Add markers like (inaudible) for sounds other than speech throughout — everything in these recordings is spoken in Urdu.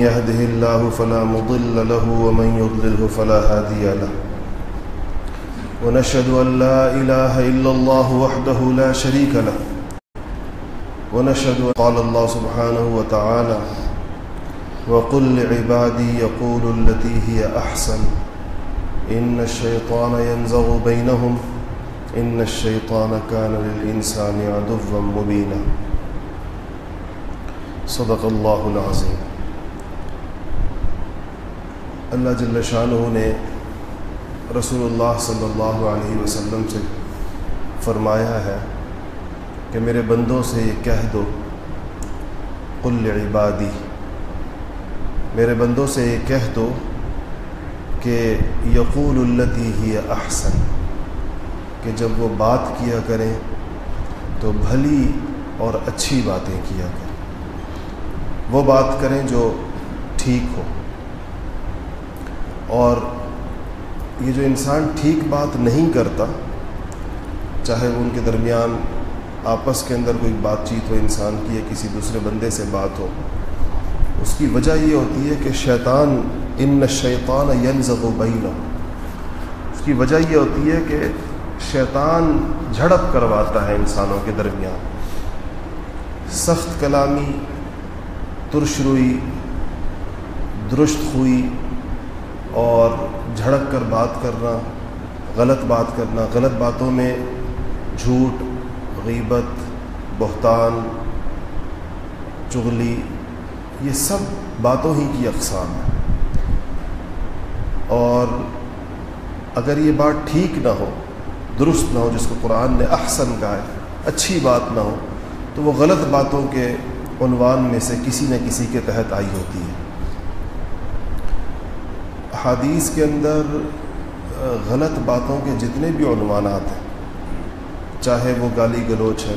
يهده الله فلا مضل له ومن يضلله فلا هادي له. ونشهد أن لا إله إلا الله وحده لا شريك له. ونشهد قال الله سبحانه وتعالى وقل لعبادي يقول التي هي أحسن. إن الشيطان ينزغ بينهم. إن الشيطان كان للإنسان عدوا مبينا. صدق الله العظيم. اللہ جل شاہ نے رسول اللہ صلی اللہ علیہ وسلم سے فرمایا ہے کہ میرے بندوں سے یہ کہہ دو، قل عبادی میرے بندوں سے یہ کہہ دو کہ یقول التی ہی احسن، کہ جب وہ بات کیا کریں تو بھلی اور اچھی باتیں کیا کریں۔ وہ بات کریں جو ٹھیک ہو۔ اور یہ جو انسان ٹھیک بات نہیں کرتا، چاہے وہ ان کے درمیان آپس کے اندر کوئی بات چیت ہو، انسان کی یا کسی دوسرے بندے سے بات ہو، اس کی وجہ یہ ہوتی ہے کہ شیطان ان شیطان ینزغ و اس کی وجہ یہ ہوتی ہے کہ شیطان جھڑپ کرواتا ہے انسانوں کے درمیان۔ سخت کلامی، ترش روئی درست ہوئی اور جھڑک کر بات کرنا، غلط بات کرنا، غلط باتوں میں جھوٹ، غیبت، بہتان، چغلی، یہ سب باتوں ہی کی اقسام ہے اور اگر یہ بات ٹھیک نہ ہو، درست نہ ہو، جس کو قرآن نے احسن کہا ہے، اچھی بات نہ ہو، تو وہ غلط باتوں کے عنوان میں سے کسی نہ کسی کے تحت آئی ہوتی ہے۔ حادیث کے اندر غلط باتوں کے جتنے بھی عنوانات ہیں، چاہے وہ گالی گلوچ ہے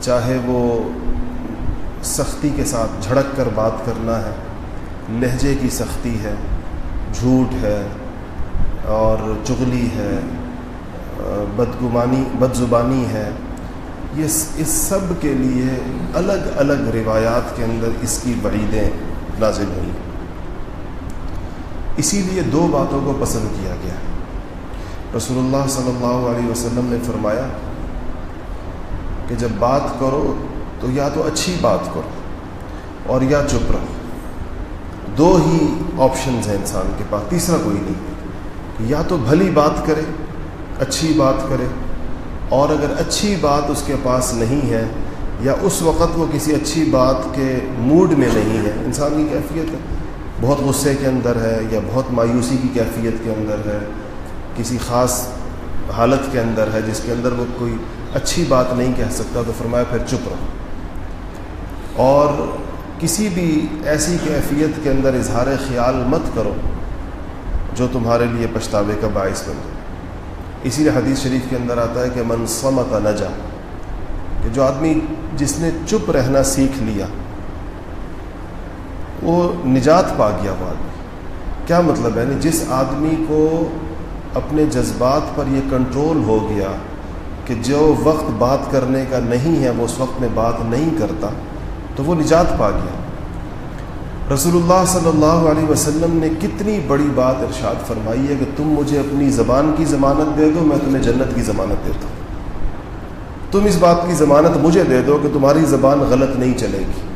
چاہے وہ سختی کے ساتھ جھڑک کر بات کرنا ہے، لہجے کی سختی ہے، جھوٹ ہے، اور چغلی ہے بدگمانی بد زبانی ہے، یہ اس سب کے لیے الگ الگ روایات کے اندر اس کی وعیدیں نازل ہوئی اسی لیے دو باتوں کو پسند کیا گیا۔ رسول اللہ صلی اللہ علیہ وسلم نے فرمایا کہ جب بات کرو تو یا تو اچھی بات کرو اور یا چپ رہو۔ دو ہی آپشنز ہیں انسان کے پاس، تیسرا کوئی نہیں۔ یا تو بھلی بات کرے، اچھی بات کرے، اور اگر اچھی بات اس کے پاس نہیں ہے یا اس وقت وہ کسی اچھی بات کے موڈ میں نہیں ہے، انسان کی کیفیت ہے۔ بہت غصے کے اندر ہے یا بہت مایوسی کی کیفیت کے اندر ہے، کسی خاص حالت کے اندر ہے جس کے اندر وہ کوئی اچھی بات نہیں کہہ سکتا، تو فرمایا پھر چپ رہو۔ اور کسی بھی ایسی کیفیت کے اندر اظہار خیال مت کرو جو تمہارے لیے پچھتاوے کا باعث بن جائے۔ اسی لیے حدیث شریف کے اندر آتا ہے کہ منصمت نہ جا کہ جو آدمی جس نے چپ رہنا سیکھ لیا وہ نجات پا گیا وہ آدمی کیا مطلب ہے؟ یعنی جس آدمی کو اپنے جذبات پر یہ کنٹرول ہو گیا کہ جو وقت بات کرنے کا نہیں ہے، وہ اس وقت میں بات نہیں کرتا، تو وہ نجات پا گیا۔ رسول اللہ صلی اللہ علیہ وسلم نے کتنی بڑی بات ارشاد فرمائی ہے کہ تم مجھے اپنی زبان کی ضمانت دے دو، میں تمہیں جنت کی ضمانت دیتا ہوں۔ تم اس بات کی ضمانت مجھے دے دو کہ تمہاری زبان غلط نہیں چلے گی۔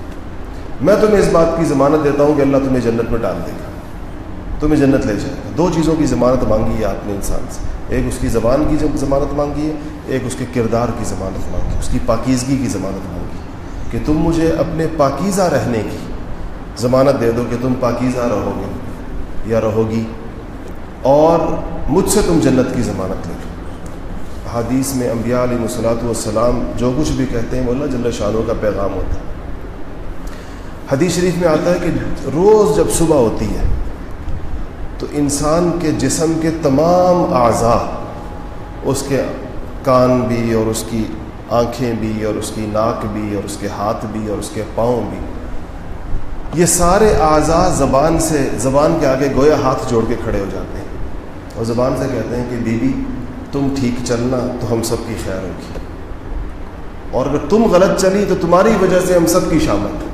میں تمہیں اس بات کی ضمانت دیتا ہوں کہ اللہ تمہیں جنت میں ڈال دے گا۔ تمہیں جنت لے جائے گا۔ دو چیزوں کی ضمانت مانگی ہے آپ نے انسان سے۔ ایک اس کی زبان کی ضمانت مانگی ہے، ایک اس کے کردار کی ضمانت مانگی اس کی پاکیزگی کی ضمانت مانگی کہ تم مجھے اپنے پاکیزہ رہنے کی ضمانت دے دو کہ تم پاکیزہ رہو گے یا رہو گی اور مجھ سے تم جنت کی ضمانت لے لو۔ حادیث میں انبیاء علیہ وصلاۃ والسلام جو کچھ بھی کہتے ہیں، وہ اللہ جل شاہوں کا پیغام ہوتا ہے۔ حدیث شریف میں آتا ہے کہ روز جب صبح ہوتی ہے، تو انسان کے جسم کے تمام اعضاء، اس کے کان بھی اور اس کی آنکھیں بھی اور اس کی ناک بھی اور اس کے ہاتھ بھی اور اس کے پاؤں بھی، یہ سارے اعضاء زبان سے، زبان کے آگے گویا ہاتھ جوڑ کے کھڑے ہو جاتے ہیں۔ اور زبان سے کہتے ہیں کہ بیوی، تم ٹھیک چلنا تو ہم سب کی خیر ہوگی۔ اور اگر تم غلط چلی تو تمہاری وجہ سے ہم سب کی شامت۔ ہے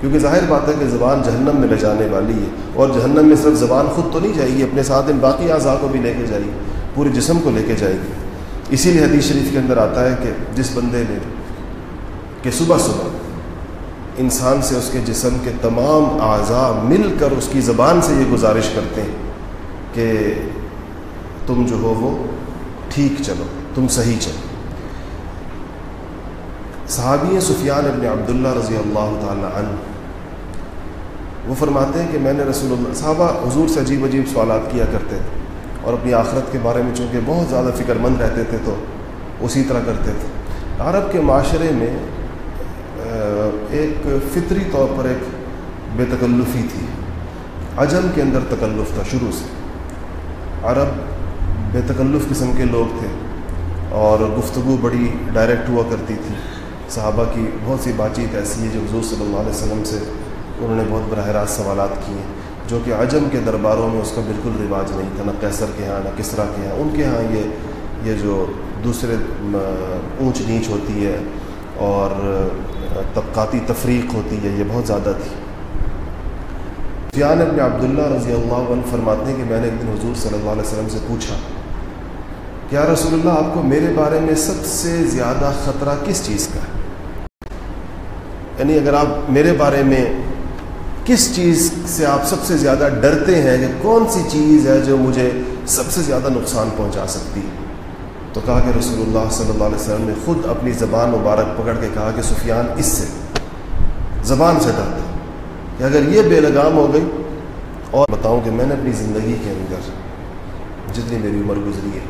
کیونکہ ظاہر بات ہے کہ زبان جہنم میں لے جانے والی ہے اور جہنم میں صرف زبان خود تو نہیں جائے گی، اپنے ساتھ ان باقی اعضاء کو بھی لے کے جائے گی، پورے جسم کو لے کے جائے گی۔ اسی لیے حدیث شریف کے اندر آتا ہے کہ جس بندے نے کہ صبح صبح انسان سے اس کے جسم کے تمام اعضاء مل کر اس کی زبان سے یہ گزارش کرتے ہیں کہ تم جو ہو وہ ٹھیک چلو، تم صحیح چلو۔ صحابی سفیان ابن عبداللہ رضی اللہ تعالی عنہ۔ وہ فرماتے ہیں کہ میں نے رسول اللہ صحابہ حضور سے عجیب عجیب سوالات کیا کرتے تھے اور اپنی آخرت کے بارے میں چونکہ بہت زیادہ فکر مند رہتے تھے تو اسی طرح کرتے تھے۔ عرب کے معاشرے میں ایک فطری طور پر ایک بے تکلفی تھی۔ عجم کے اندر تکلف تھا شروع سے۔ عرب بے تکلف قسم کے لوگ تھے اور گفتگو بڑی ڈائریکٹ ہوا کرتی تھی۔ صحابہ کی بہت سی بات چیت ایسی ہے جو حضور صلی اللہ علیہ وسلم سے انہوں نے بہت براہ راست سوالات کیے جو کہ عجم کے درباروں میں اس کا بالکل رواج نہیں تھا، نہ کیسر کے ہاں نہ کسرا کے ہاں۔ ان کے ہاں یہ یہ جو دوسرے اونچ نیچ ہوتی ہے اور طبقاتی تفریق ہوتی ہے، یہ بہت زیادہ تھی۔ فیان ابن عبداللہ رضی اللہ عنہ فرماتے ہیں کہ میں نے ایک دن حضور صلی اللہ علیہ وسلم سے پوچھا، کیا رسول اللہ آپ کو میرے بارے میں سب سے زیادہ خطرہ کس چیز کا ہے؟ یعنی اگر آپ میرے بارے میں کس چیز سے آپ سب سے زیادہ ڈرتے ہیں کہ کون سی چیز ہے جو مجھے سب سے زیادہ نقصان پہنچا سکتی؟ ہے تو کہا کہ رسول اللہ صلی اللہ علیہ وسلم نے خود اپنی زبان مبارک پکڑ کے کہا کہ سفیان، اس سے، زبان سے ڈرتا کہ اگر یہ بے لگام ہو گئی، اور بتاؤں کہ میں نے اپنی زندگی کے اندر جتنی میری عمر گزری ہے،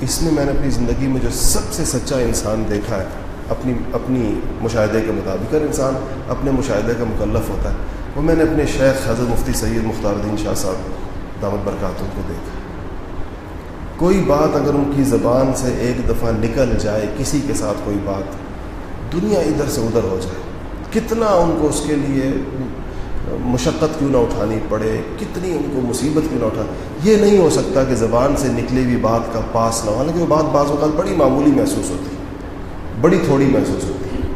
اس میں میں نے اپنی زندگی میں جو سب سے سچا انسان دیکھا ہے اپنی اپنی مشاہدے کے مطابق ہر انسان اپنے مشاہدے کا مکلف ہوتا ہے۔ وہ میں نے اپنے شیخ حضرت مفتی سید مختار الدین شاہ صاحب دامت برکاتوں کو دیکھا۔ کوئی بات اگر ان کی زبان سے ایک دفعہ نکل جائے، کسی کے ساتھ کوئی بات، دنیا ادھر سے ادھر ہو جائے، کتنا ان کو اس کے لیے مشقت کیوں نہ اٹھانی پڑے، کتنی ان کو مصیبت کیوں نہ اٹھا یہ نہیں ہو سکتا کہ زبان سے نکلی ہوئی بات کا پاس نہ ہو، حالانکہ وہ بات بعض اوقات بڑی معمولی محسوس ہوتی ہے۔ بڑی تھوڑی محسوس ہوتی ہے۔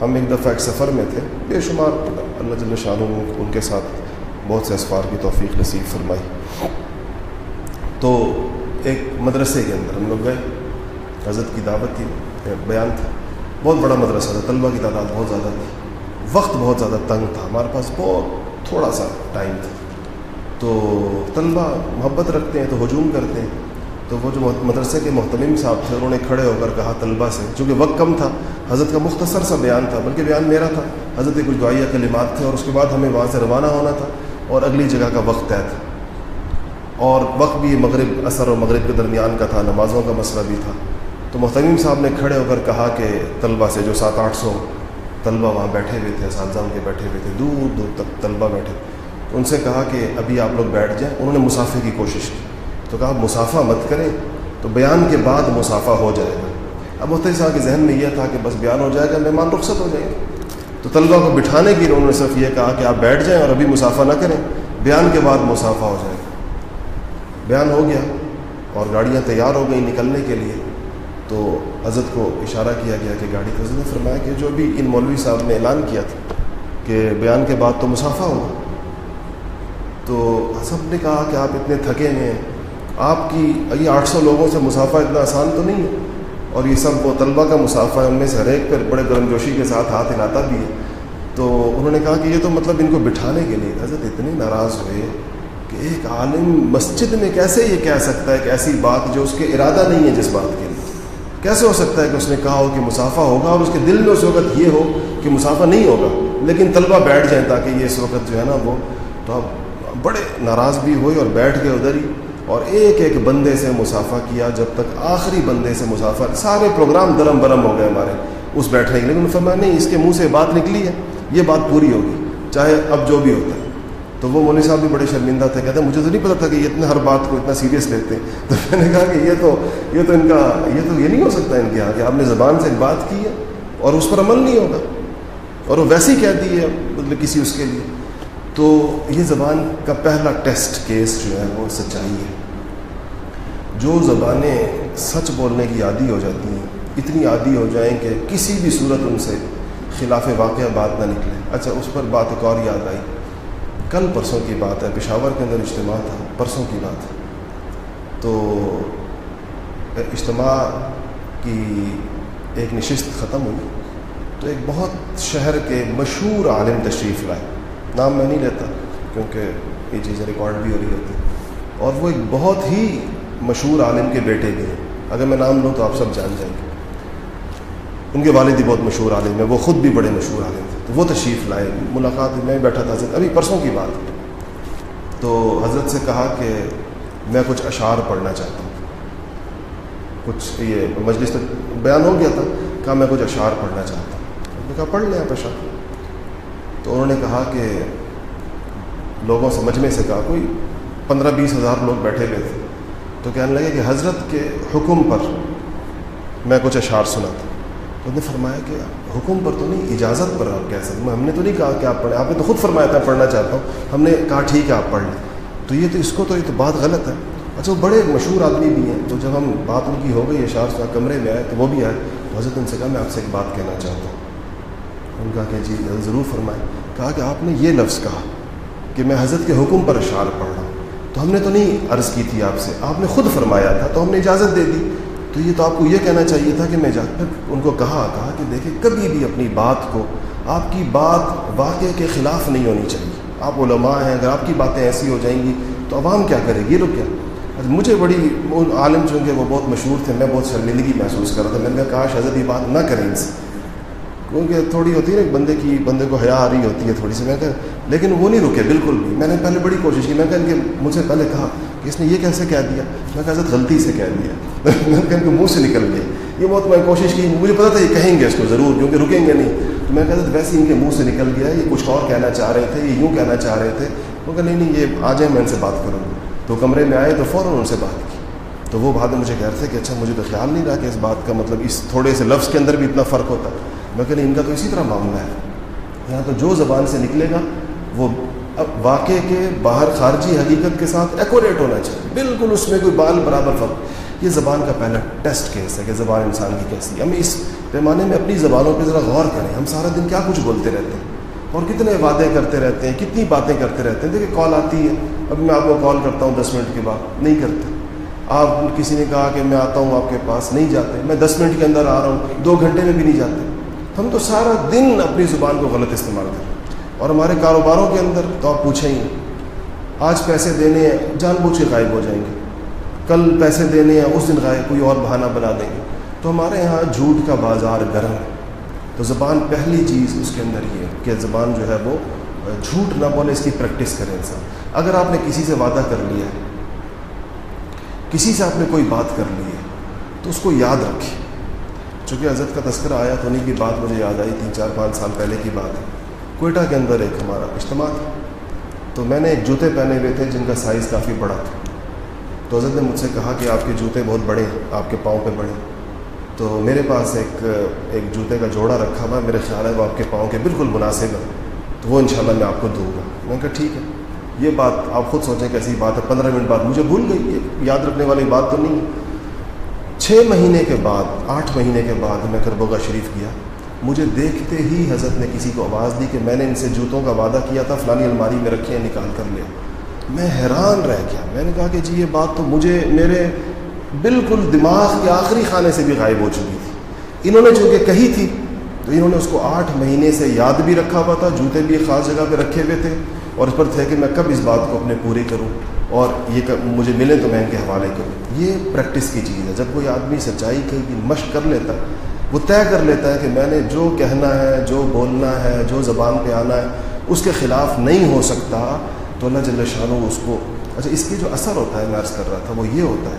ہم ایک دفعہ ایک سفر میں تھے، بے شمار اللہ جل شاہ ان کے ساتھ بہت سے اسفار کی توفیق نصیب فرمائی۔ تو ایک مدرسے کے اندر ہم لوگ گئے، حضرت کی دعوت تھی، بیان تھا۔ بہت بڑا مدرسہ تھا، طلبہ کی تعداد بہت زیادہ تھی۔ وقت بہت زیادہ تنگ تھا، ہمارے پاس بہت تھوڑا سا ٹائم تھا۔ تو طلبہ محبت رکھتے ہیں، تو ہجوم کرتے ہیں۔ تو وہ جو مدرسے کے محتمم صاحب تھے، انہوں نے کھڑے ہو کر کہا طلبہ سے چونکہ وقت کم تھا، حضرت کا مختصر سا بیان تھا، بلکہ بیان میرا تھا۔ حضرت کے کچھ دعائیہ، کلمات تھے، اور اس کے بعد ہمیں وہاں سے روانہ ہونا تھا، اور اگلی جگہ کا وقت طے تھا۔ اور وقت بھی مغرب اثر اور مغرب کے درمیان کا تھا، نمازوں کا مسئلہ بھی تھا۔ تو محتمیم صاحب نے کھڑے ہو کر کہا کہ طلبہ سے جو سات آٹھ سو طلبہ وہاں بیٹھے ہوئے تھے، اساتذہ کے بیٹھے ہوئے تھے، دور دور تک طلبہ بیٹھے۔ ان سے کہا کہ ابھی آپ لوگ بیٹھ جائیں۔ انہوں نے مسافے کی کوشش کی۔ تو کہا مسافہ مت کریں تو بیان کے بعد مسافہ ہو جائے گا۔ اب محتاط صاحب کے ذہن میں یہ تھا کہ بس بیان ہو جائے گا، مہمان رخصت ہو جائیں گے۔ تو طلبہ کو بٹھانے کے لیے انہوں نے صرف یہ کہا کہ آپ بیٹھ جائیں اور ابھی مسافہ نہ کریں، بیان کے بعد مسافہ ہو جائے گا۔ بیان ہو گیا اور گاڑیاں تیار ہو گئیں نکلنے کے لیے۔ تو حضرت کو اشارہ کیا گیا کہ گاڑی حضرت نے فرمایا کہ جو بھی ان مولوی صاحب نے اعلان کیا تھا کہ بیان کے بعد تو مسافہ ہوگا۔ تو سب نے کہا کہ آپ اتنے تھکے ہیں آپ کی یہ آٹھ سو لوگوں سے مسافہ اتنا آسان تو نہیں ہے؟ اور یہ سب وہ طلبہ کا مسافہ ہے، ان میں سے ہر ایک پر بڑے گرم جوشی کے ساتھ ہاتھ ہلاتا بھی ہے۔ تو انہوں نے کہا کہ یہ تو مطلب ان کو بٹھانے کے لیے۔ حضرت اتنے ناراض ہوئے کہ ایک عالم مسجد میں کیسے یہ کہہ سکتا ہے کہ ایسی بات جو اس کے ارادہ نہیں ہے جس بات کے لیے۔ کیسے ہو سکتا ہے کہ اس نے کہا ہو کہ مسافہ ہوگا اور اس کے دل میں اس وقت یہ ہو کہ مسافہ نہیں ہوگا، لیکن طلبہ بیٹھ جائیں تاکہ یہ اس وقت جو ہے نا وہ تو اب بڑے ناراض بھی ہوئے اور بیٹھ گئے ادھر ہی۔ اور ایک ایک بندے سے مسافہ کیا جب تک آخری بندے سے مسافہ سارے پروگرام درم برم ہو گئے ہمارے۔ اس بیٹھنے کے لیکن فرمایا، نہیں، اس کے منہ سے بات نکلی ہے، یہ بات پوری ہوگی، چاہے اب جو بھی ہوتا ہے۔ تو وہ مولوی صاحب بھی بڑے شرمندہ تھے، کہتے ہیں، مجھے تو نہیں پتا تھا کہ یہ اتنے ہر بات کو اتنا سیریس لیتے ہیں۔ تو میں نے کہا کہ یہ تو یہ تو ان کا یہ تو یہ نہیں ہو سکتا ان کے یہاں کہ آپ نے زبان سے بات کی ہے اور اس پر عمل نہیں ہوگا۔ اور وہ ویسے ہی کہہ دی ہے مطلب کسی اس کے لیے۔ تو یہ زبان کا پہلا ٹیسٹ کیس جو ہے وہ سچائی ہے۔ جو زبانیں سچ بولنے کی عادی ہو جاتی ہیں، اتنی عادی ہو جائیں کہ کسی بھی صورت ان سے خلاف واقعہ بات نہ نکلے۔ اچھا اس پر بات ایک اور یاد آئی۔ کل پرسوں کی بات ہے، پشاور کے اندر اجتماع تھا، پرسوں کی بات ہے۔ تو اجتماع کی ایک نشست ختم ہوئی۔ تو ایک بہت شہر کے مشہور عالم تشریف لائے۔ نام میں نہیں لیتا، کیونکہ یہ چیزیں ریکارڈ بھی ہو رہی ہوتی اور وہ ایک بہت ہی مشہور عالم کے بیٹے بھی ہیں۔ اگر میں نام لوں تو آپ سب جان جائیں گے۔ ان کے والد ہی بہت مشہور عالم ہیں، وہ خود بھی بڑے مشہور عالم تھے۔ تو وہ تشریف لائے۔ ملاقات میں بیٹھا تھا۔ حضرت، ابھی پرسوں کی بات۔ تو حضرت سے کہا کہ میں کچھ اشعار پڑھنا چاہتا ہوں۔ کچھ یہ مجلس تک بیان ہو گیا تھا۔ کہا میں کچھ اشعار پڑھنا چاہتا ہوں۔ نے کہا پڑھ لیں آپ اشعار۔ تو انہوں نے کہا کہ لوگوں سے مجمع سے کہا، کوئی پندرہ بیس ہزار لوگ بیٹھے ہوئے تھے۔ تو کہنے لگے کہ حضرت کے حکم پر میں کچھ اشعار سنا تھا۔ تو نے فرمایا کہ حکم پر تو نہیں، اجازت پر آپ کہہ سکتے ہم نے تو نہیں کہا کہ آپ پڑھیں، آپ نے تو خود فرمایا تھا پڑھنا چاہتا ہوں۔ ہم نے کہا، ٹھیک ہے، آپ پڑھ لیں۔ تو یہ تو اس کو تو یہ تو بات غلط ہے۔ اچھا وہ بڑے مشہور آدمی بھی ہیں۔ تو جب ہم بات ان کی ہو گئی اشار سے کمرے میں آئے، تو وہ بھی آئے۔ تو حضرت ان سے کہا، میں آپ سے ایک بات کہنا چاہتا ہوں۔ ان کا کہ جی ضرور فرمائیں کہا کہ آپ نے یہ لفظ کہا کہ میں حضرت کے حکم پر اشعار پڑھ رہا ہوں۔ تو ہم نے تو نہیں عرض کی تھی آپ سے، آپ نے خود فرمایا تھا، تو ہم نے اجازت دے دی۔ تو یہ تو آپ کو یہ کہنا چاہیے تھا کہ میں جا کر ان کو کہا کہا کہ دیکھیں، کبھی بھی اپنی بات کو، آپ کی بات واقعے کے خلاف نہیں ہونی چاہیے۔ آپ علماء ہیں، اگر آپ کی باتیں ایسی ہو جائیں گی تو عوام کیا کرے گی؟ لوگ کیا؟ مجھے بڑی عالم چونکہ وہ بہت مشہور تھے، میں بہت شرمندگی محسوس کر رہا تھا۔ میں نے کہا، کاش حضرت یہ بات نہ کریں ان سے۔ کیونکہ تھوڑی ہوتی ہے نا ایک بندے کی بندے کو حیا آ رہی ہوتی ہے تھوڑی سی، میں کہ لیکن وہ نہیں رکے، بالکل بھی۔ میں نے پہلے بڑی کوشش کی، میں کہا کہ مجھے پہلے کہا کہ اس نے یہ کیسے کہہ دیا؟ میں کہا، حضرت غلطی سے کہہ دیا۔ (laughs) میں کہ ان کے منہ سے نکل گیا یہ بہت میں کوشش کی، مجھے پتا تھا یہ کہیں گے اس کو ضرور، کیونکہ رکیں گے نہیں۔ تو میں کہا ویسے ان کے منہ سے نکل گیا، یہ کچھ اور کہنا چاہ رہے تھے، یہ یوں کہنا چاہ رہے تھے۔ وہ کہ نہیں نہیں، یہ آ جائیں، میں ان سے بات کروں۔ گا تو کمرے میں آئے تو فوراً ان سے بات کی۔ تو وہ بعد میں مجھے کہہ رہے تھے کہ اچھا مجھے تو خیال نہیں رہا کہ اس بات کا مطلب اس تھوڑے سے لفظ کے اندر بھی اتنا فرق ہوتا۔ میں کہ نہیں ان کا تو اسی طرح معاملہ ہے۔ یہاں تو جو زبان سے نکلے گا، وہ واقع کے باہر خارجی حقیقت کے ساتھ ایکوریٹ ہونا چاہیے۔ بالکل اس میں کوئی بال برابر فرق۔ یہ زبان کا پہلا ٹیسٹ کیس ہے کہ زبان انسان کی کیسی ہے۔ ہم اس پیمانے میں اپنی زبانوں پہ ذرا غور کریں۔ ہم سارا دن کیا کچھ بولتے رہتے ہیں؟ اور کتنے وعدے کرتے رہتے ہیں؟ کتنی باتیں کرتے رہتے ہیں؟ دیکھیں کال آتی ہے۔ ابھی میں آپ کو کال کرتا ہوں دس منٹ کے بعد۔ نہیں کرتے۔ آپ کسی نے کہا کہ میں آتا ہوں آپ کے پاس، نہیں جاتے۔ میں دس منٹ کے اندر آ رہا ہوں۔ دو گھنٹے میں بھی نہیں جاتے۔ ہم تو سارا دن اپنی زبان کو غلط استعمال کریں اور ہمارے کاروباروں کے اندر تو آپ پوچھیں ہی آج پیسے دینے ہیں، جان بوجھ کے غائب ہو جائیں گے۔ کل پیسے دینے ہیں، اس دن غائب کوئی اور بہانہ بنا دیں گے۔ تو ہمارے یہاں جھوٹ کا بازار گرم ہے۔ تو زبان پہلی چیز اس کے اندر یہ ہے کہ زبان جو ہے وہ جھوٹ نہ بولے، اس کی پریکٹس کرے انسان۔ اگر آپ نے کسی سے وعدہ کر لیا ہے، کسی سے آپ نے کوئی بات کر لی ہے، تو اس کو یاد رکھے چونکہ حضرت کا تذکرہ آیا تو انہیں کی بات مجھے یاد آئی تین چار پانچ سال پہلے کی بات ہے۔ کوئٹہ کے اندر ایک ہمارا اجتماع تھا۔ تو میں نے ایک جوتے پہنے ہوئے تھے جن کا سائز کافی بڑا تھا۔ تو حضرت نے مجھ سے کہا کہ آپ کے جوتے بہت بڑے ہیں، آپ کے پاؤں پہ بڑے تو میرے پاس ایک ایک جوتے کا جوڑا رکھا ہوا میرے خیال ہے وہ آپ کے پاؤں کے بالکل مناسب ہے تو وہ انشاءاللہ میں آپ کو دوں گا۔ میں نے کہا ٹھیک ہے۔ یہ بات آپ خود سوچیں کیسی بات ہے، پندرہ منٹ بعد مجھے بھول گئی۔ یاد رکھنے والی بات تو نہیں ہے۔ چھ مہینے کے بعد، آٹھ مہینے کے بعد میں کربوگا شریف گیا۔ مجھے دیکھتے ہی حضرت نے کسی کو آواز دی کہ میں نے ان سے جوتوں کا وعدہ کیا تھا، فلانی الماری میں رکھے ہیں نکال کر لیا میں حیران رہ گیا۔ میں نے کہا کہ جی یہ بات تو مجھے، میرے بالکل دماغ کے آخری خانے سے بھی غائب ہو چکی تھی۔ انہوں نے چونکہ کہی تھی، تو انہوں نے اس کو آٹھ مہینے سے یاد بھی رکھا ہوا تھا، جوتے بھی ایک خاص جگہ پہ رکھے ہوئے تھے۔ اور اس پر تھے کہ میں کب اس بات کو اپنے پوری کروں۔ اور یہ مجھے ملے تو میں ان کے حوالے کروں۔ یہ پریکٹس کی چیز ہے۔ جب کوئی آدمی سچائی کی مشق کر لیتا ہے، وہ طے کر لیتا ہے کہ میں نے جو کہنا ہے، جو بولنا ہے، جو زبان پہ آنا ہے، اس کے خلاف نہیں ہو سکتا تو اللہ جل شاہ اس کو اچھا اس کی جو اثر ہوتا ہے، میں عرض کر رہا تھا، وہ یہ ہوتا ہے۔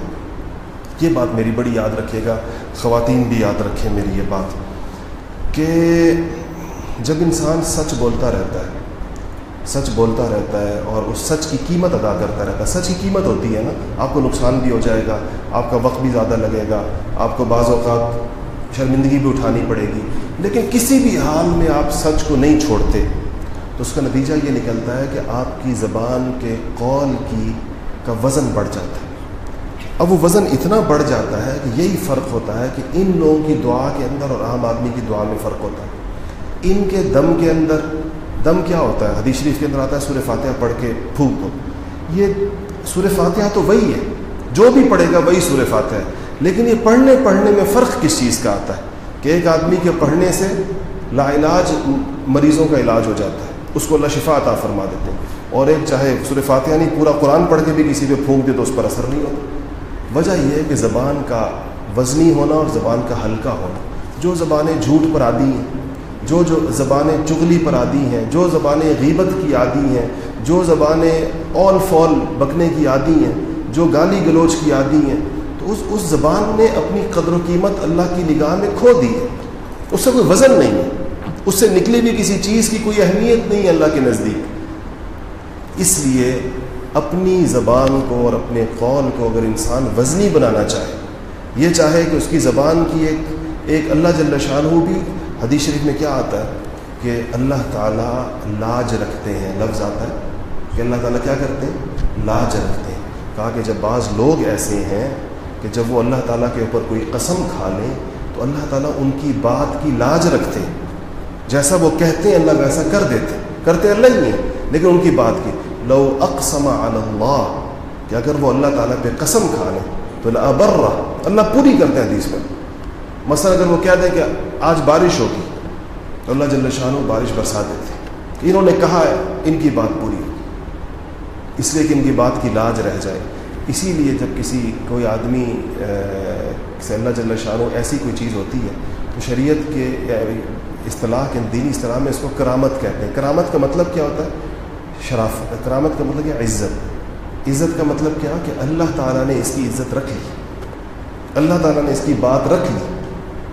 یہ بات میری بڑی یاد رکھیے گا، خواتین بھی یاد رکھیں میری یہ بات کہ جب انسان سچ بولتا رہتا ہے سچ بولتا رہتا ہے اور اس سچ کی قیمت ادا کرتا رہتا ہے۔ سچ کی قیمت ہوتی ہے نا۔ آپ کو نقصان بھی ہو جائے گا، آپ کا وقت بھی زیادہ لگے گا، آپ کو بعض اوقات شرمندگی بھی اٹھانی پڑے گی۔ لیکن کسی بھی حال میں آپ سچ کو نہیں چھوڑتے، تو اس کا نتیجہ یہ نکلتا ہے کہ آپ کی زبان کے قول کی، کا وزن بڑھ جاتا ہے۔ اب وہ وزن اتنا بڑھ جاتا ہے کہ یہی فرق ہوتا ہے کہ ان لوگوں کی دعا کے اندر اور عام آدمی کی دعا میں فرق ہوتا ہے۔ ان کے دم کے اندر دم کیا ہوتا ہے؟ حدیث شریف کے اندر آتا ہے سور فاتحہ پڑھ کے پھونک دو یہ سور فاتحہ تو وہی ہے۔ جو بھی پڑھے گا وہی سور فاتحہ ہے۔ لیکن یہ پڑھنے پڑھنے میں فرق کس چیز کا آتا ہے؟ کہ ایک آدمی کے پڑھنے سے لا علاج مریضوں کا علاج ہو جاتا ہے۔ اس کو اللہ شفا عطا فرما دیتے ہیں۔ اور ایک چاہے سور فاتحہ نہیں، پورا قرآن پڑھ کے بھی کسی پہ پھونک دے تو اس پر اثر نہیں ہوتا۔ وجہ یہ ہے کہ زبان کا وزنی ہونا اور زبان کا ہلکا ہونا، جو زبانیں جھوٹ پر عادی ہیں جو جو زبانیں چغلی پر عادی ہیں، جو زبانیں غیبت کی عادی ہیں، جو زبانیں اول فول بکنے کی عادی ہیں، جو گالی گلوچ کی عادی ہیں، تو اس اس زبان نے اپنی قدر و قیمت اللہ کی نگاہ میں کھو دی ہے۔ اس سے کوئی وزن نہیں ہے۔ اس سے نکلی بھی کسی چیز کی کوئی اہمیت نہیں ہے اللہ کے نزدیک۔ اس لیے اپنی زبان کو اور اپنے قول کو اگر انسان وزنی بنانا چاہے، یہ چاہے کہ اس کی زبان کی ایک ایک اللہ جل شاہ بھی حدیث شریف میں کیا آتا ہے کہ اللہ تعالیٰ لاج رکھتے ہیں، لفظ آتا ہے کہ اللہ تعالیٰ کیا کرتے ہیں؟ لاج رکھتے ہیں۔ کہا کہ جب بعض لوگ ایسے ہیں کہ جب وہ اللہ تعالیٰ کے اوپر کوئی قسم کھا لیں، تو اللہ تعالیٰ ان کی بات کی لاج رکھتے ہیں۔ جیسا وہ کہتے ہیں، اللہ ویسا کر دیتے کرتے اللہ ہی ہیں، لیکن ان کی بات کی۔ لو اقسم اللہ، کہ اگر وہ اللہ تعالیٰ پہ قسم کھا لیں، تو ابر اللہ پوری کرتے ہیں حدیث میں مثلا اگر وہ کہہ دیں کہ آج بارش ہوگی تو اللہ جل شاہ بارش برسا دیتے کہ انہوں نے کہا ہے، ان کی بات پوری ہوگی۔ اس لیے کہ ان کی بات کی لاج رہ جائے۔ اسی لیے جب کسی، کوئی آدمی سے اللہ جل شاہ ایسی کوئی چیز ہوتی ہے، تو شریعت کے اصطلاح کے، دینی اصطلاح میں اس کو کرامت کہتے ہیں۔ کرامت کا مطلب کیا ہوتا ہے؟ شرافت کرامت کا مطلب کیا عزت؟ عزت کا مطلب کیا؟ کہ اللہ تعالیٰ نے اس کی عزت رکھ لی۔ اللہ تعالیٰ نے اس کی بات رکھ لی۔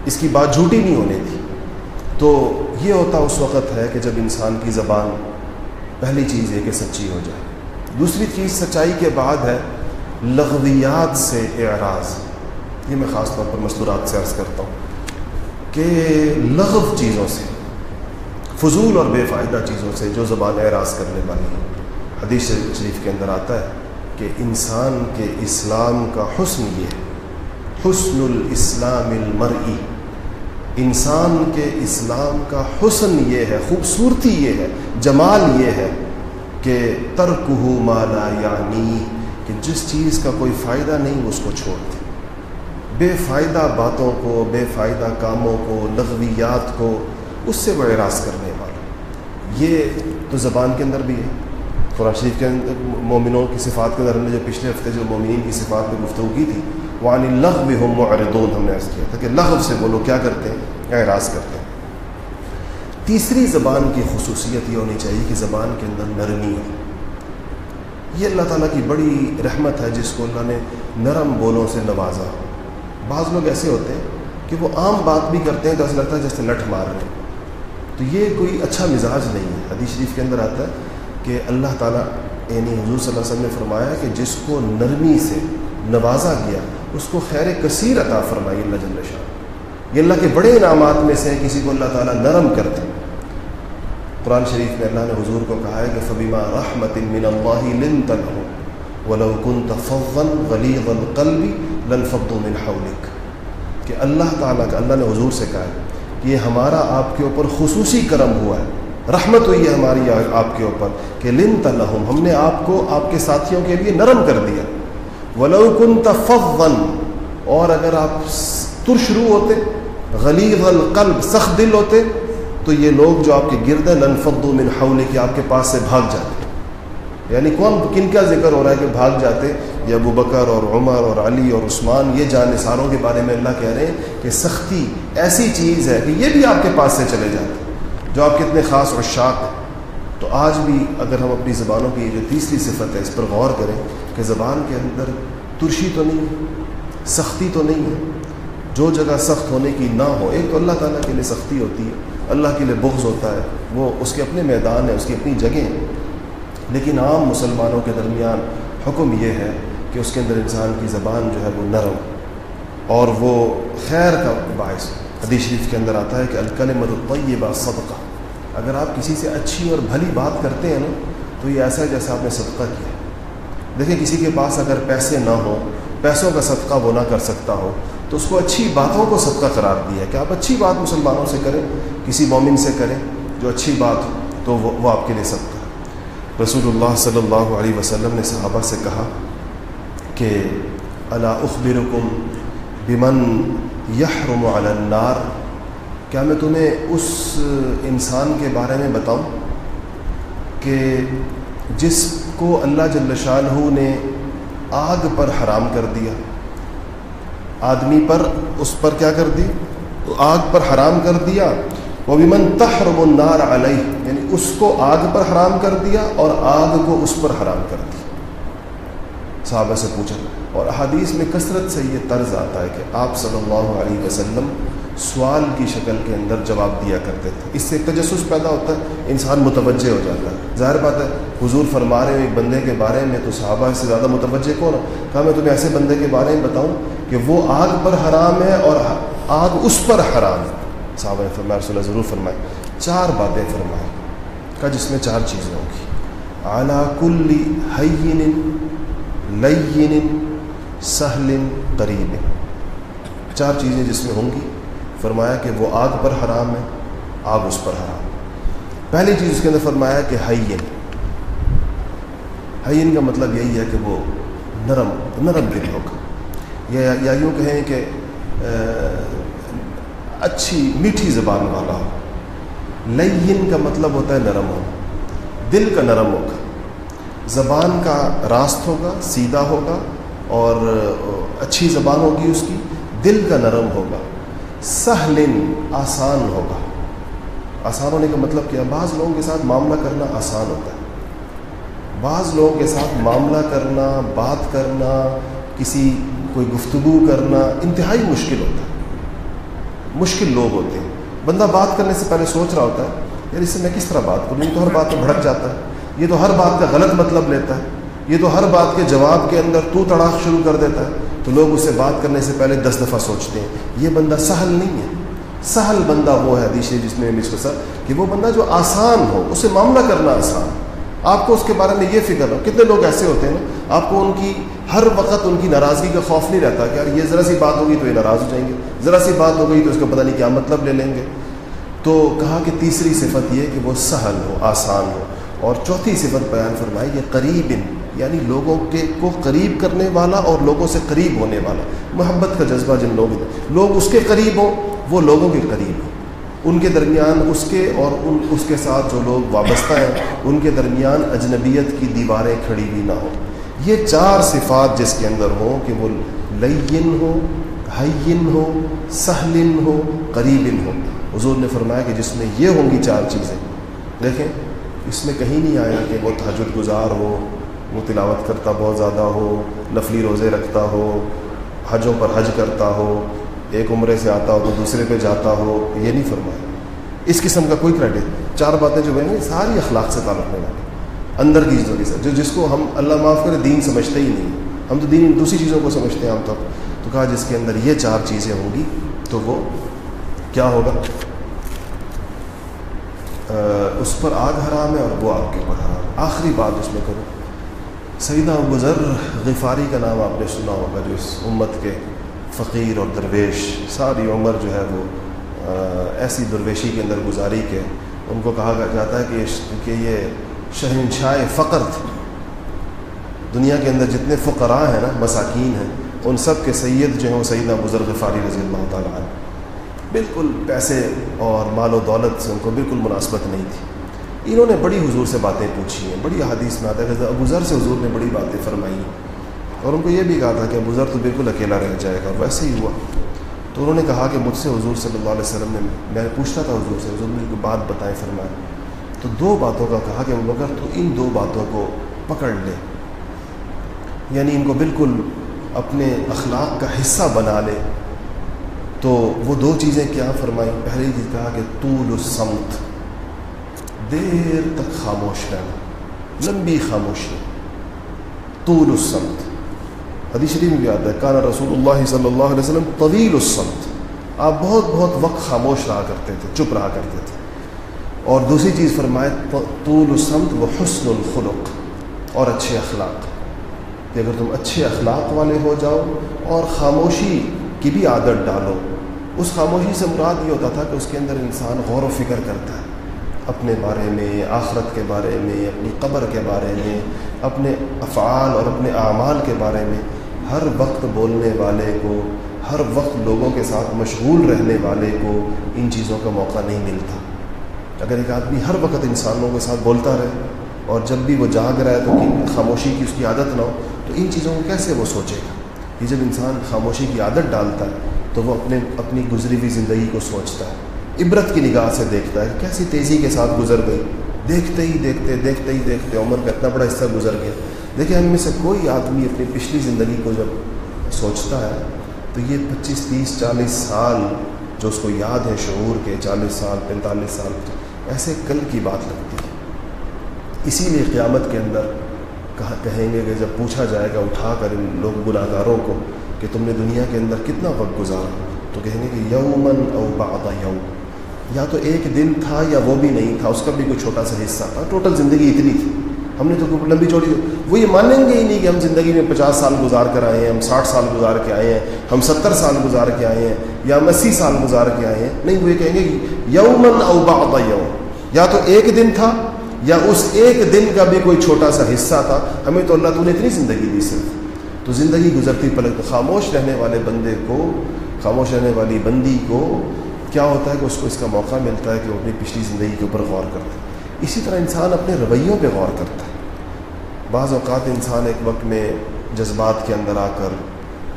اس کی بات جھوٹی نہیں ہونے دی۔ تو یہ ہوتا اس وقت ہے کہ جب انسان کی زبان پہلی چیز ہے کہ سچی ہو جائے۔ دوسری چیز سچائی کے بعد ہے لغویات سے اعراض۔ یہ میں خاص طور پر مستورات سے عرض کرتا ہوں کہ لغو چیزوں سے، فضول اور بے فائدہ چیزوں سے جو زبان اعراض کرنے والی ہے حدیث شریف کے اندر آتا ہے کہ انسان کے اسلام کا حسن یہ ہے حسن الاسلام المرئی۔ انسان کے اسلام کا حسن یہ ہے، خوبصورتی یہ ہے، جمال یہ ہے کہ ترک مالا یعنی کہ جس چیز کا کوئی فائدہ نہیں اس کو چھوڑ دے۔ بے فائدہ باتوں کو، بے فائدہ کاموں کو، لغویات کو اس سے وہ اعراض کرنے والا۔ یہ تو زبان کے اندر بھی ہے۔ قرآن شریف کے اندر مومنوں کی صفات کے اندر ہم نے جو پچھلے ہفتے جو مومنین کی صفات میں گفتگو کی تھی وہ عن لغ بھی ہم معردون ہم نے عرض کیا تھا کہ لغو سے وہ لوگ کیا کرتے ہیں؟ اعراض کرتے ہیں۔ تیسری زبان کی خصوصیت یہ ہونی چاہیے کہ زبان کے اندر نرمی ہو۔ یہ اللہ تعالیٰ کی بڑی رحمت ہے جس کو اللہ نے نرم بولوں سے نوازا۔ بعض لوگ ایسے ہوتے ہیں کہ وہ عام بات بھی کرتے ہیں تو ایسا لگتا ہے جیسے لٹ مار رہے ہیں۔ تو یہ کوئی اچھا مزاج نہیں ہے۔ حدیث شریف کے اندر آتا ہے کہ اللہ تعالیٰ یعنی حضور صلی اللہ علیہ وسلم نے فرمایا کہ جس کو نرمی سے نوازا گیا، اس کو خیر کثیر عطا فرمائی اللہ جل شاہ۔ یہ اللہ کے بڑے انعامات میں سے کسی کو اللہ تعالیٰ نرم کرتے قرآن شریف میں اللہ نے حضور کو کہا ہے کہ فبیما رحمت من اللہ لن تنہو ولو كنت فظا غلیظ القلب لنفضوا من حولك۔ کہ اللہ تعالیٰ کا، اللہ نے حضور سے کہا ہے کہ یہ ہمارا آپ کے اوپر خصوصی کرم ہوا ہے۔ رحمت ہوئی ہے ہماری آپ کے اوپر کہ لن تلحم ہم نے آپ کو، آپ کے ساتھیوں کے لیے نرم کر دیا۔ ولو كنت فظا، اور اگر آپ ترشرو ہوتے، غلیظ القلب، سخت دل ہوتے، تو یہ لوگ جو آپ کے گرد ہیں لنفضوا من حولك کہ آپ کے پاس سے بھاگ جاتے۔ یعنی کون، کن کا ذکر ہو رہا ہے کہ بھاگ جاتے؟ یہ ابو بکر اور عمر اور علی اور عثمان، یہ جان نثاروں کے بارے میں اللہ کہہ رہے ہیں کہ سختی ایسی چیز ہے کہ یہ بھی آپ کے پاس سے چلے جاتے۔ جو آپ کے اتنے خاص اور شاق ہیں تو آج بھی اگر ہم اپنی زبانوں کی جو تیسری صفت ہے اس پر غور کریں کہ زبان کے اندر ترشی تو نہیں ہے، سختی تو نہیں ہے۔ جو جگہ سخت ہونے کی نہ ہو، ایک تو اللہ تعالیٰ کے لیے سختی ہوتی ہے، اللہ کے لیے بغض ہوتا ہے، وہ اس کے اپنے میدان ہیں، اس کی اپنی جگہیں ہیں۔ لیکن عام مسلمانوں کے درمیان حکم یہ ہے کہ اس کے اندر انسان کی زبان جو ہے وہ نرم، اور وہ خیر کا باعث حدیث شریف کے اندر آتا ہے کہ الکلمت الطیبہ صدقہ۔ اگر آپ کسی سے اچھی اور بھلی بات کرتے ہیں نا، تو یہ ایسا ہے جیسے آپ نے صدقہ کیا دیکھیں، کسی کے پاس اگر پیسے نہ ہوں، پیسوں کا صدقہ وہ نہ کر سکتا ہو، تو اس کو اچھی باتوں کو صدقہ قرار دیا ہے۔ کہ آپ اچھی بات مسلمانوں سے کریں، کسی مومن سے کریں، جو اچھی بات ہو، تو وہ وہ آپ کے لیے صدقہ۔ رسول اللہ صلی اللہ علیہ وسلم نے صحابہ سے کہا کہ اللہ اخبرکم بمن یحرم علی النار؟ کیا میں تمہیں اس انسان کے بارے میں بتاؤں کہ جس کو اللہ جل شاہ نے آگ پر حرام کر دیا؟ آدمی پر، اس پر کیا کر دی؟ آگ پر حرام کر دیا۔ وہ بھی من تحرم النار علیہ یعنی اس کو آگ پر حرام کر دیا اور آگ کو اس پر حرام کر دیا صحابہ سے پوچھا، اور احادیث میں کثرت سے یہ طرز آتا ہے کہ آپ صلی اللہ علیہ وسلم سوال کی شکل کے اندر جواب دیا کرتے تھے۔ اس سے ایک تجسس پیدا ہوتا ہے، انسان متوجہ ہو جاتا ہے۔ ظاہر بات ہے، حضور فرما رہے ہیں ایک بندے کے بارے میں تو صحابہ سے زیادہ متوجہ کون کہا، میں تمہیں ایسے بندے کے بارے میں بتاؤں کہ وہ آگ پر حرام ہے اور آگ اس پر حرام ہے۔ صحابہ نے فرمایا، رسول اللہ ضرور فرمائے۔ چار باتیں فرمائیں کا جس میں چار چیزیں ہوں گی۔ اعلیٰ کلی لین سہل قریب۔ چار چیزیں جس میں ہوں گی۔ فرمایا کہ وہ آگ پر حرام ہے، آگ اس پر حرام۔ پہلی چیز اس کے اندر فرمایا کہ حین۔ حین کا مطلب یہی ہے کہ وہ نرم نرم دل ہوگا یا یا یوں کہیں کہ اچھی، میٹھی زبان والا ہو۔ لین کا مطلب ہوتا ہے نرم ہو۔ دل کا نرم ہوگا۔ زبان کا راست ہوگا، سیدھا ہوگا اور اچھی زبان ہوگی اس کی۔ دل کا نرم ہوگا۔ سہلن آسان ہوگا۔ آسان ہونے کا مطلب کیا؟ بعض لوگوں کے ساتھ معاملہ کرنا آسان ہوتا ہے۔ بعض لوگوں کے ساتھ معاملہ کرنا، بات کرنا، کسی، کوئی گفتگو کرنا انتہائی مشکل ہوتا ہے۔ مشکل لوگ ہوتے ہیں۔ بندہ بات کرنے سے پہلے سوچ رہا ہوتا ہے، یار اس سے میں کس طرح بات کروں؟ یہ تو ہر بات میں بھڑک جاتا ہے۔ یہ تو ہر بات کا غلط مطلب لیتا ہے۔ یہ تو ہر بات کے جواب کے اندر تو تڑاک شروع کر دیتا ہے۔ تو لوگ اسے بات کرنے سے پہلے دس دفعہ سوچتے ہیں، یہ بندہ سہل نہیں ہے۔ سہل بندہ وہ ہے حدیث جس میں سر کہ وہ بندہ جو آسان ہو، اسے معاملہ کرنا آسان۔ آپ کو اس کے بارے میں یہ فکر ہو کتنے لوگ ایسے ہوتے ہیں نا، آپ کو ان کی ہر وقت ان کی ناراضگی کا خوف نہیں رہتا کہ یار یہ ذرا سی بات ہوگی تو یہ ناراض ہو جائیں گے، ذرا سی بات ہو گئی تو اس کا پتہ نہیں کیا مطلب لے لیں گے۔ تو کہا کہ تیسری صفت یہ کہ وہ سہل ہو، آسان ہو۔ اور چوتھی صفت بیان فرمائی، یہ قریب یعنی لوگوں کے کو قریب کرنے والا اور لوگوں سے قریب ہونے والا محبت کا جذبہ جن لوگ لوگ اس کے قریب ہوں، وہ لوگوں کے قریب ہوں۔ ان کے درمیان اس کے اور ان اس کے ساتھ جو لوگ وابستہ ہیں، ان کے درمیان اجنبیت کی دیواریں کھڑی ہوئی نہ ہوں۔ یہ چار صفات جس کے اندر ہوں کہ وہ لین ہو حین ہو سہلن ہو قریبن ہو حضور نے فرمایا کہ جس میں یہ ہوں گی چار چیزیں۔ دیکھیں، اس میں کہیں نہیں آیا کہ وہ تحجد گزار ہو وہ تلاوت کرتا بہت زیادہ ہو، نفلی روزے رکھتا ہو، حجوں پر حج کرتا ہو، ایک عمرے سے آتا ہو تو دوسرے پہ جاتا ہو، یہ نہیں فرمایا۔ اس قسم کا کوئی کریڈٹ چار باتیں جو بہیں گے ساری اخلاق سے تعلق نہیں والی۔ اندر کی چیزوں کے ساتھ جو جس کو ہم اللہ معاف کرے دین سمجھتے ہی نہیں۔ ہم تو دین دوسری چیزوں کو سمجھتے ہیں عام طور تو کہا جس کے اندر یہ چار چیزیں ہوں گی تو وہ کیا ہوگا؟ اس پر آگ حرام ہے اور وہ آگ کے اوپر حرام آخری بات اس میں کروں سیدہ گزر غفاری کا نام آپ نے سنا ہوگا، جو اس امت کے فقیر اور درویش، ساری عمر جو ہے وہ ایسی درویشی کے اندر گزاری کے ان کو کہا جاتا ہے کہ یہ شہنشاہ فقر تھے۔ دنیا کے اندر جتنے فقراء ہیں نا، مساکین ہیں، ان سب کے سید جو ہیں وہ سیدہ بزرگ فاری رضی اللہ تعالیٰ عنہ۔ بالکل پیسے اور مال و دولت سے ان کو بالکل مناسبت نہیں تھی۔ انہوں نے بڑی حضور سے باتیں پوچھی ہیں، بڑی حدیث میں آتا ہے کہ ابو ذر سے حضور نے بڑی باتیں فرمائی اور ان کو یہ بھی کہا تھا کہ ابو ذر تو بالکل اکیلا رہ جائے گا، ویسے ہی ہوا۔ تو انہوں نے کہا کہ مجھ سے حضور صلی اللہ علیہ وسلم نے، میں نے پوچھتا تھا حضور سے، حضور نے بات بتائیں فرمائیں تو دو باتوں کا کہا کہ مگر تو ان دو باتوں کو پکڑ لے۔ یعنی ان کو بالکل اپنے اخلاق کا حصہ بنا لے۔ تو وہ دو چیزیں کیا فرمائیں؟ پہلی چیز کہا کہ طول السمت دیر تک خاموش رہنا، لمبی خاموشی۔ طول السمت حدیث شریف میں بھی آتا ہے کانا رسول اللہ صلی اللہ علیہ وسلم طویل السمت آپ بہت بہت وقت خاموش رہا کرتے تھے، چپ رہا کرتے تھے۔ اور دوسری چیز فرمائے، طول السمت و حسن الخلق۔ اور اچھے اخلاق۔ کہ اگر تم اچھے اخلاق والے ہو جاؤ اور خاموشی کی بھی عادت ڈالو، اس خاموشی سے مراد یہ ہوتا تھا کہ اس کے اندر انسان غور و فکر کرتا ہے۔ اپنے بارے میں، آخرت کے بارے میں، اپنی قبر کے بارے میں، اپنے افعال اور اپنے اعمال کے بارے میں، ہر وقت بولنے والے کو، ہر وقت لوگوں کے ساتھ مشغول رہنے والے کو ان چیزوں کا موقع نہیں ملتا۔ اگر ایک آدمی ہر وقت انسانوں کے ساتھ بولتا رہے اور جب بھی وہ جاگ رہا ہے تو خاموشی کی اس کی عادت نہ ہو، تو ان چیزوں کو کیسے وہ سوچے گا؟ یہ جب انسان خاموشی کی عادت ڈالتا ہے تو وہ اپنے اپنی گزری ہوئی زندگی کو سوچتا ہے۔ عبرت کی نگاہ سے دیکھتا ہے کیسی تیزی کے ساتھ گزر گئی۔ دیکھتے ہی دیکھتے دیکھتے ہی دیکھتے عمر کا اتنا بڑا حصہ گزر گیا۔ دیکھیں ہم میں سے کوئی آدمی اپنی پچھلی زندگی کو جب سوچتا ہے، تو یہ پچیس، تیس، چالیس سال جو اس کو یاد ہے شعور کے، چالیس سال، پینتالیس سال، ایسے کل کی بات لگتی ہے۔ اسی لیے قیامت کے اندر کہا، کہیں گے کہ جب پوچھا جائے گا، اٹھا کر ان لوگ گناہ گاروں کو کہ تم نے دنیا کے اندر کتنا وقت گزارا، تو کہیں گے کہ یومن او بعد یوم۔ یا تو ایک دن تھا یا وہ بھی نہیں تھا، اس کا بھی کوئی چھوٹا سا حصہ تھا۔ ٹوٹل زندگی اتنی تھی۔ ہم نے تو لمبی چوڑی وہ یہ مانیں گے ہی نہیں کہ ہم زندگی میں پچاس سال گزار کر آئے ہیں، ہم ساٹھ سال گزار کے آئے ہیں، ہم ستر سال گزار کے آئے ہیں، یا ہم اسی سال گزار کے آئے ہیں۔ نہیں، وہ یہ کہیں گے کہ یومن او بعد یوم۔ یا تو ایک دن تھا یا اس ایک دن کا بھی کوئی چھوٹا سا حصہ تھا۔ ہمیں تو اللہ تو نے اتنی زندگی دی صرف۔ تو زندگی گزرتی پلک خاموش رہنے والے بندے کو، خاموش رہنے والی بندی کو کیا ہوتا ہے کہ اس کو اس کا موقع ملتا ہے کہ وہ اپنی پچھلی زندگی کے اوپر غور کرتا ہے۔ اسی طرح انسان اپنے رویوں پہ غور کرتا ہے۔ بعض اوقات انسان ایک وقت میں جذبات کے اندر آ کر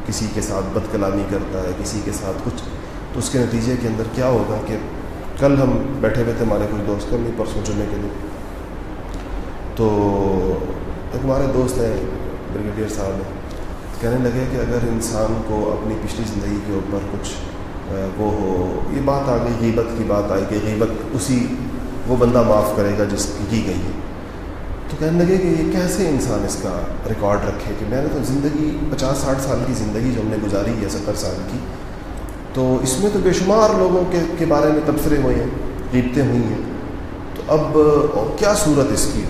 کسی کے ساتھ بد کلامی کرتا ہے، کسی کے ساتھ کچھ۔ تو اس کے نتیجے کے اندر کیا ہوگا کہ کل ہم بیٹھے ہوئے تھے ہمارے کچھ دوستوں میں پرسوں چلنے کے لیے۔ تو ایک ہمارے دوست ہیں بریگیڈیئر صاحب ہیں۔ کہنے لگے کہ اگر انسان کو اپنی پچھلی زندگی کے اوپر کچھ وہ ہو یہ بات آ گئی غیبت کی بات آئی کہ غیبت اسی وہ بندہ معاف کرے گا جس کی کی گئی ہے۔ تو کہنے لگے کہ یہ کیسے انسان اس کا ریکارڈ رکھے کہ میں نے تو زندگی پچاس ساٹھ سال کی زندگی جو ہم نے گزاری ہے، ستر سال کی۔ تو اس میں تو بے شمار لوگوں کے کے بارے میں تبصرے ہوئے ہیں، غیبتیں ہوئی ہیں۔ تو اب کیا صورت اس کی؟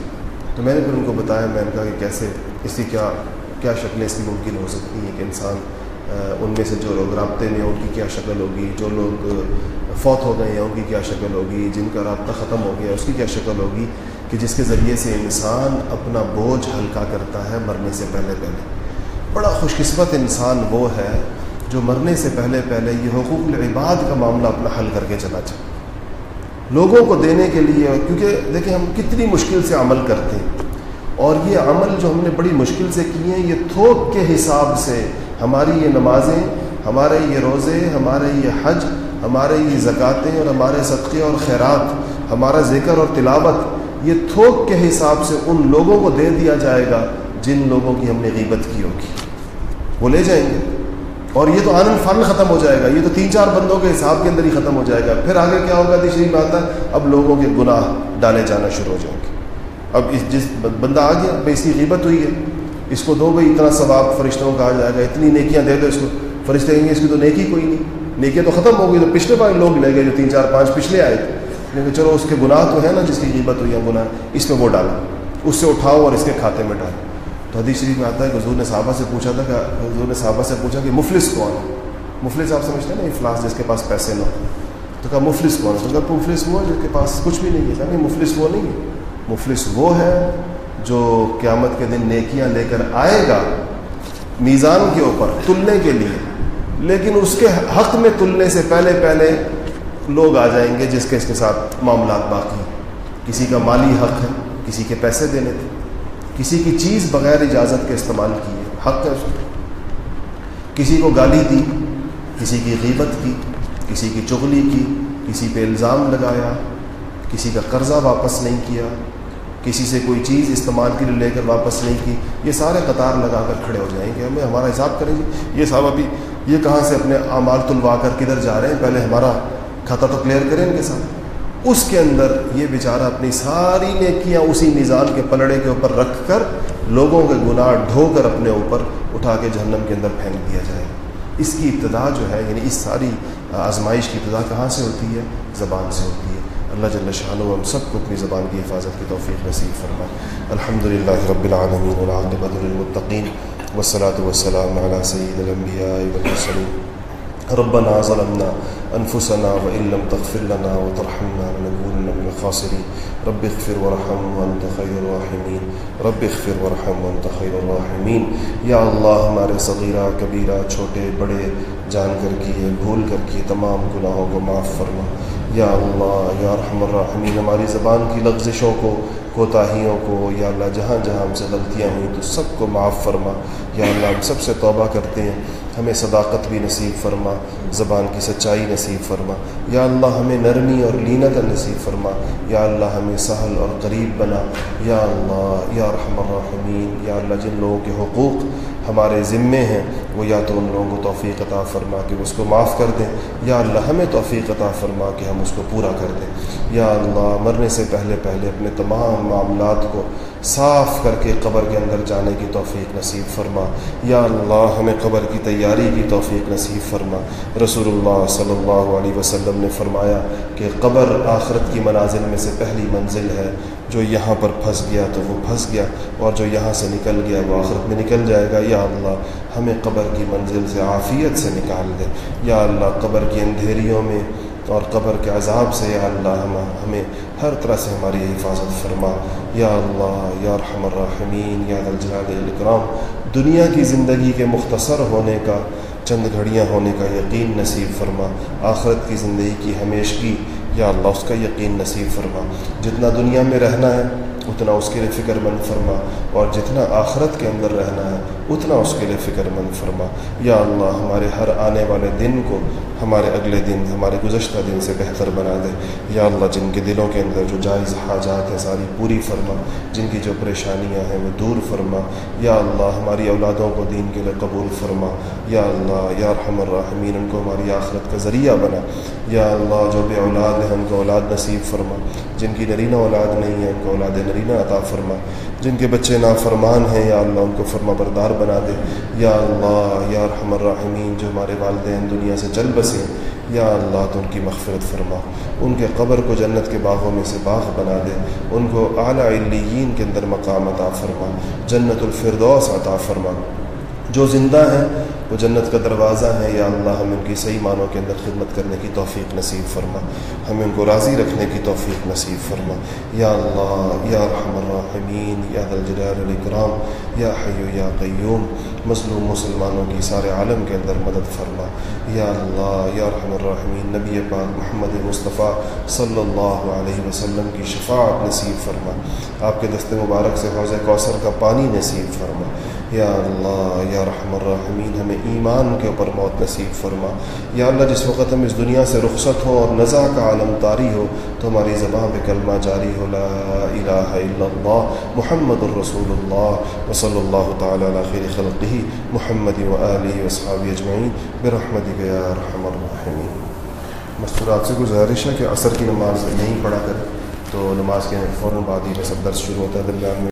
تو میں نے پھر ان کو بتایا، میں نے کہا کہ کیسے، اس کی کیا کیا شکلیں اس کی ممکن ہو سکتی ہیں کہ انسان ان میں سے جو لوگ رابطے میں ان کی کیا شکل ہوگی؟ جو لوگ فوت ہو گئے ہیں، ان کی کیا شکل ہوگی؟ جن کا رابطہ ختم ہو گیا اس کی کیا شکل ہوگی؟ کہ جس کے ذریعے سے انسان اپنا بوجھ ہلکا کرتا ہے مرنے سے پہلے پہلے۔ بڑا خوش قسمت انسان وہ ہے جو مرنے سے پہلے پہلے یہ حقوق العباد کا معاملہ اپنا حل کر کے چلا جائے۔ لوگوں کو دینے کے لیے، کیونکہ دیکھیں ہم کتنی مشکل سے عمل کرتے ہیں۔ اور یہ عمل جو ہم نے بڑی مشکل سے کیے ہیں، یہ تھوک کے حساب سے ہماری یہ نمازیں، ہمارے یہ روزے، ہمارے یہ حج، ہمارے یہ زکوٰۃیں اور ہمارے صدقے اور خیرات، ہمارا ذکر اور تلاوت، یہ تھوک کے حساب سے ان لوگوں کو دے دیا جائے گا جن لوگوں کی ہم نے غیبت کی ہوگی۔ وہ لے جائیں گے۔ اور یہ تو آنند فن ختم ہو جائے گا، یہ تو تین چار بندوں کے حساب کے اندر ہی ختم ہو جائے گا۔ پھر آگے کیا ہوگا؟ تیسری بات ہے، اب لوگوں کے گناہ ڈالے جانا شروع ہو جائیں گے۔ اب اس جس بندہ آ گیا بھائی اس کی غیبت ہوئی ہے۔ اس کو دو بھائی اتنا ثواب فرشتوں کا آ جائے گا، اتنی نیکیاں دے دو اس کو۔ فرشتے کہیں گے، اس کی تو نیکی کوئی نہیں۔ نیکیاں تو ختم ہو گئی تو پچھلے بار لوگ لے گئے جو تین چار پانچ پچھلے آئے تھے۔ لیکن چلو اس کے گناہ تو ہے نا، جس کی غیبت ہوئی ہے گناہ۔ اس میں وہ ڈالا اس سے اٹھاؤ اور اس کے کھاتے میں ڈالو۔ تو حدیث شریف میں آتا ہے کہ حضور نے صحابہ سے پوچھا تھا کہ، حضور نے صحابہ سے پوچھا کہ مفلس کون؟ ہے مفلس آپ سمجھتے ہیں نا، افلاس جس کے پاس پیسے نہ ہو تو کہا، مفلس کون؟ ہے تو کہا، مفلس وہ ہے جس کے پاس کچھ بھی نہیں ہے۔ نہیں، مفلس وہ نہیں ہے۔ مفلس وہ ہے جو قیامت کے دن نیکیاں لے کر آئے گا میزان کے اوپر، تلنے کے لیے۔ لیکن اس کے حق میں تلنے سے پہلے پہلے لوگ آ جائیں گے جس کے اس کے ساتھ معاملات باقی ہیں۔ کسی کا مالی حق ہے، کسی کے پیسے دینے تھے۔ کسی کی چیز بغیر اجازت کے استعمال کی ہے، حق ہے اس کو کسی کو گالی دی، کسی کی غیبت کی، کسی کی چغلی کی، کسی پہ الزام لگایا، کسی کا قرضہ واپس نہیں کیا۔ کسی سے کوئی چیز استعمال کے لیے لے کر واپس نہیں کی، یہ سارے قطار لگا کر کھڑے ہو جائیں گے، ہمیں ہمارا حساب کریں گے۔ یہ صاحب ابھی یہ کہاں سے اپنے اعمال تلوا کر کدھر جا رہے ہیں؟ پہلے ہمارا کھاتا تو کلیئر کریں ان کے ساتھ۔ اس کے اندر یہ بیچارہ اپنی ساری نیکیاں اسی میزان کے پلڑے کے اوپر رکھ کر لوگوں کے گناہ ڈھو کر اپنے اوپر اٹھا کے جہنم کے اندر پھینک دیا جائے۔ اس کی ابتدا جو ہے یعنی اس ساری آزمائش کی ابتدا کہاں سے ہوتی ہے؟ زبان سے ہوتی ہے۔ اللہ جل شاہ ہم سب کو اپنی زبان کی حفاظت کی توفیق نصیب فرمائے۔ الحمد للہ رب العالمین العاقبۃ المطقین وسلاۃ وسلام علیہ سعید المبیا وسلم ربنا ظلمنا انفسنا وان لم تغفر لنا وترحمنا لنكونن من رب اغفر وارحم وانت خير الراحمين رب اغفر وارحم وانت خير الراحمين یا اللہ ہمارے صغیرہ، کبیرہ، چھوٹے، بڑے، جان کر کیے، بھول کر کیے تمام گناہوں کو معاف فرما۔ یا اللہ، یا رحم الرحمین ہماری زبان کی لغزشوں کو، کوتاہیوں کو، یا اللہ، جہاں جہاں ہم سے غلطیاں ہوئیں تو سب کو معاف فرما۔ یا اللہ، ہم سب سے توبہ کرتے ہیں، ہمیں صداقت بھی نصیب فرما، زبان کی سچائی نصیب فرما۔ یا اللہ، ہمیں نرمی اور لینت نصیب فرما۔ یا اللہ، ہمیں سہل اور قریب بنا۔ یا اللہ، یا رحم الرحمین یا اللہ، جن لوگوں کے حقوق ہمارے ذمے ہیں، وہ یا تو ان لوگوں کو توفیق عطا فرما کے اس کو معاف کر دیں، یا اللہ ہمیں توفیق عطا فرما کے ہم اس کو پورا کر دیں۔ یا اللہ، مرنے سے پہلے پہلے اپنے تمام معاملات کو صاف کر کے قبر کے اندر جانے کی توفیق نصیب فرما۔ یا اللہ، ہمیں قبر کی تیاری کی توفیق نصیب فرما۔ رسول اللہ صلی اللہ علیہ وسلم نے فرمایا کہ قبر آخرت کی منازل میں سے پہلی منزل ہے۔ جو یہاں پر پھنس گیا تو وہ پھنس گیا، اور جو یہاں سے نکل گیا وہ آخرت میں نکل جائے گا۔ یا اللہ، ہمیں قبر کی منزل سے عافیت سے نکال دے۔ یا اللہ، قبر کی اندھیریوں میں اور قبر کے عذاب سے یا اللہ ہم ہمیں ہر طرح سے ہماری حفاظت فرما۔ یا اللہ، یا رحم الرحمین یا الجلال الاکرام۔ دنیا کی زندگی کے مختصر ہونے کا، چند گھڑیاں ہونے کا یقین نصیب فرما۔ آخرت کی زندگی کی ہمیشگی، یا اللہ، اس کا یقین نصیب فرما۔ جتنا دنیا میں رہنا ہے، اتنا اس کے لیے فکر مند فرما۔ اور جتنا آخرت کے اندر رہنا ہے، اتنا اس کے لیے فکر مند فرما۔ یا اللہ، ہمارے ہر آنے والے دن کو ہمارے اگلے دن، ہمارے گزشتہ دن سے بہتر بنا دے۔ یا اللہ، جن کے دلوں کے اندر جو جائز حاجات ہیں، ساری پوری فرما۔ جن کی جو پریشانیاں ہیں، وہ دور فرما۔ یا اللہ، ہماری اولادوں کو دین کے لیے قبول فرما۔ یا اللہ، یا رحم الرحمین ان کو ہماری آخرت کا ذریعہ بنا۔ یا اللہ، جو بے اولاد ہیں، ان کو اولاد نصیب فرما۔ جن کی نرینہ اولاد نہیں ہے، ان کو اولاد نرینہ عطا فرما۔ جن کے بچے نافرمان ہیں، یا اللہ ان کو فرما بردار بنا دے۔ یا اللہ، یا رحم الرحمین جو ہمارے والدین دنیا سے چل بسیں یا اللہ تو ان کی مغفرت فرما۔ ان کے قبر کو جنت کے باغوں میں سے باغ بنا دے۔ ان کو اعلیٰ علیین کے اندر مقام عطا فرما۔ جنت الفردوس عطا فرما۔ جو زندہ ہیں، وہ جنت کا دروازہ ہے۔ یا اللہ ہمیں ان کی صحیح معنوں کے اندر خدمت کرنے کی توفیق نصیب فرما۔ ہمیں ان کو راضی رکھنے کی توفیق نصیب فرما۔ یا اللہ، یا رحم الرحمین یا دلجلال الاکرام یا حیو یا قیوم۔ مظلوم مسلمانوں کی سارے عالم کے اندر مدد فرما۔ یا اللہ، یا رحم الرحمین نبی پاک محمد مصطفیٰ صلی اللہ علیہ وسلم کی شفاعت نصیب فرما۔ آپ کے دست مبارک سے حوض کوثر کا پانی نصیب فرما۔ یا اللہ، یا رحم الرحمین، ہمیں ایمان کے اوپر موت نصیب فرما۔ یا اللہ، جس وقت ہم اس دنیا سے رخصت ہو اور نزا کا عالم طاری ہو، تو ہماری زبان پہ کلمہ جاری ہو، لا الہ الا اللہ، محمد الرسول اللہ، وصلی اللہ تعالیٰ علی خیر خلقہ، محمد و علیہ وصحاب اجمعین برحمت یا رحم الرحمین۔ مستورات سے گزارش ہے کہ عصر کی نماز نہیں پڑھا کرے تو نماز کے فوراً بعد ہی میں سب درس شروع ہوتا ہے، درمیان میں